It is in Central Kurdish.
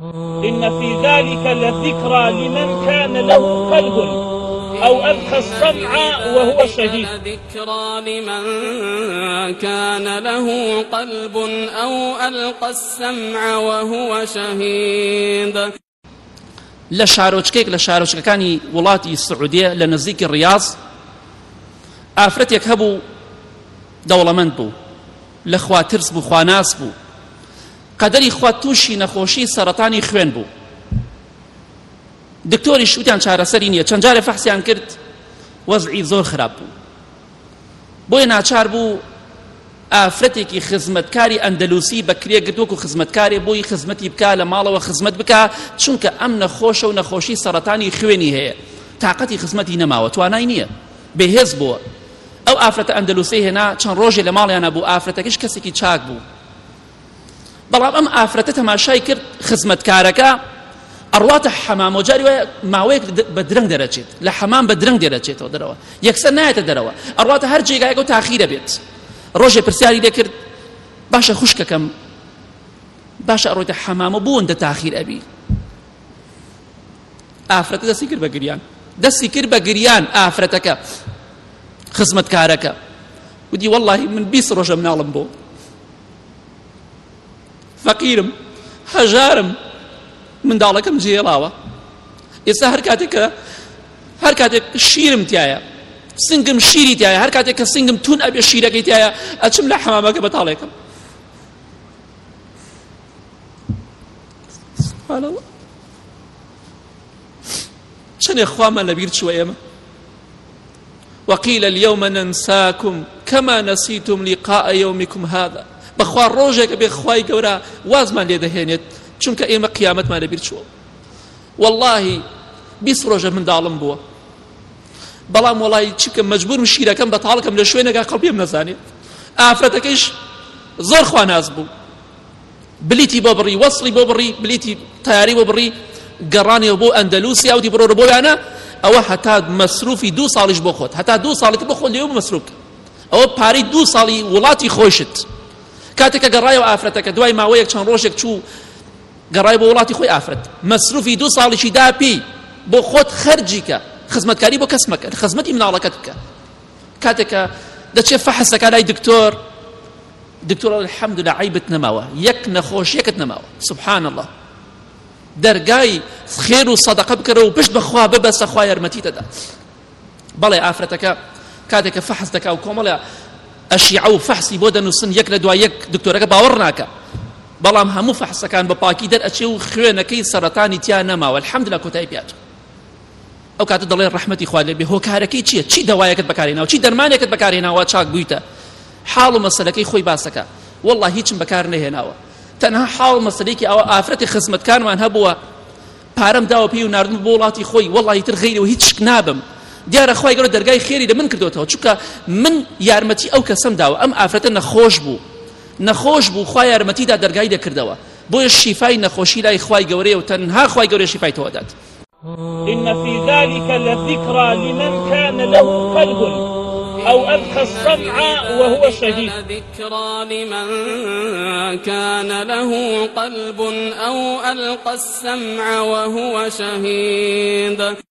إن في ذلك لذكرى لمن كان له قلب أو ألقى السمع وهو شهيد ذكرى لمن كان له قلب أو ألقى السمع وهو شهيد لە شارۆچکێک لە شارۆچکەکانی وڵاتی سعودیە لە نزیکی ڕاز ئافرەتێک هەبوو دەوڵەمەند بوو لەخوا ترس بوو خواناس بوو قەدەری خوا تووشی نەخۆشی سەرەتانی خوێن بوو دکتۆری شووتیان چارەسەری نییە چەند جارە فەحسیان کرد وەزعی زۆر خراپ بوو بۆیە ناچار بوو ئافرەتێکی خزمەتکاری ئەندەلوسی بەکرێ گرتوکو خزمەتکاری بۆی خزمەتی بکە لە ماڵەوە خزمەت بکە چونکە ئەم نەخۆشە و نەخۆشی سەرەتانی خوێنی هەیە تااقەتی خزمەتی نەماوە توانای نییە بێهێز بووە ئەو ئافرەتە ئەندەلوسی هێنا چەند ڕۆژێ لە ماڵیانە بوو ئافرەتەکەش کەسێکی چاک بوو بەڵام ئەم ئافرەتە تەماشای کرد خزمەتکارەکە ئەڕواتە حەمام و جاری وایە ماوەیەک بە درنگ دەرەچێت لە حەمان بە درنگ دەرەچێتەوە دەرەوە یەکسەر نایەتە دەرەوە ئەڕواتە هەر جێگایەک و تاخیرە بێت ڕۆژێ پرسیاری دەکرد باشە خوشکەکەم باشە ئەڕۆیتە حەمامە بوون دە تاخیر ئەبی ئافرەتە دەستی کرد بە گریان دەستی کرد بە گریان ئافرەتەکە خزمەتکارەکە ودی واللهی من بیست ڕۆژە مناڵم بۆ فەقیرم هەژارم منداڵەکەم جێڵاوە ئێستا هەر کاتێک کە هەر کاتێک شیرم تایە سنگم شیری تایە هەر کاتێک کە سنگم تون ئەبێ شیرەکەی تایە ئەچم لە حەمامەکە بەتاڵێکم چنێ خوامان لەبیر چوە ئێمە وقيل اليوم ننساكم كما نسيتم لقاء يومكم هذا بەخوا ڕۆژێکە بێخوای گەورە وازمان لێ دەهێنێت چونکە ئێمە قیامەتمان لەبیر چوە واللهی بیست ڕۆژە منداڵم بووە بەڵام وڵی چکە مەجبور شیرەکەم بە تاڵکەم لە شوێنەگە قەڵپێم نەزانێت ئافرەتەکەیش زۆر خوا ناز بوو بلیتی بۆ بڕی وەصلی بۆ بڕی بلیتی تیاری بۆ بڕی گەڕانیەوە بۆ ئەندەلوسی ئەودی بڕۆرە بۆیانە ئەوە هەتا مەسروفی دو ساڵیش بۆ خۆت هەتا دو ساڵێت بۆ خۆ لێو مەسروک ئەوە پارەی دو ساڵی وڵاتی خۆشت کاتێککە گەڕایەوە ئافرەتەکە دوای ماوەیەک چەند ڕۆژێک چوو گەڕای بۆ وڵاتی خۆی ئافرەت مەسروفی دو ساڵیشی داپی بۆ خۆت خەرجیکە خزمەتکاری بۆ کەسمەکە خزمەتی مناڵەکەت بکە کاتێکە دەچێت فەحسەکە لای دکتۆر دکتۆر الحەمد لە عیبت نەماوە یەک نەخۆشیەکەت نەماوە سبحان الله دەرگای خێر و سەدەقە بکەرە و پشت بەخوا ببەستە خوا یارمەتی دەدا بەڵێ ئافرەتەکە کاتێکە فەحز دەکا و کۆمەڵە ئەشیع و فەحسی بۆ دەنووسن یەک لە دوای یەک دکتۆرەکە باوەڕ ناکە بەڵام هەموو فەحسەکان بە پاکی دەرئەچێ و خوێنەکەی سەرەتانی تیا نەماوە الحەمد لە کۆتای پیاچ ئەو کاتە دەڵێ ڕحمەتی خوا لێبێ هۆکارەکەی چییە چی دەوایەکەت بەکارێناوە چی دەرمانێکت بەکارێناوە چاک بوویتە حاڵ و مەسلەکەی خۆی باسەکە والله هیچم بەکار نەهێناوە تەنها حاڵ مەسلێکی ئەوە ئافرەتی خزمەتکارمان هەبووە پارەم داوە پێی و نردن بۆ وڵاتی خۆی وڵی تر غیرەوە هیچ نابم دیارە خی گەۆ دەرگای خێری لە من کردوتەوە چکە من یارمەتی ئەو کەسم داوە ئەم ئافرەتە نەخۆش بوو نەخۆش بوو خوا یارمەتیدا دەرگای دەکردەوە بۆیە شیفای نەخۆشی لای خی گەورەیە و تەنها خی گەورە شیفای تۆدات إن في ذلك لذكرى لمن كان له قلب أو ألقى السمع وهو شهيد ذكرى لمن كان له قلب أو ألقى السمع وهو شهيد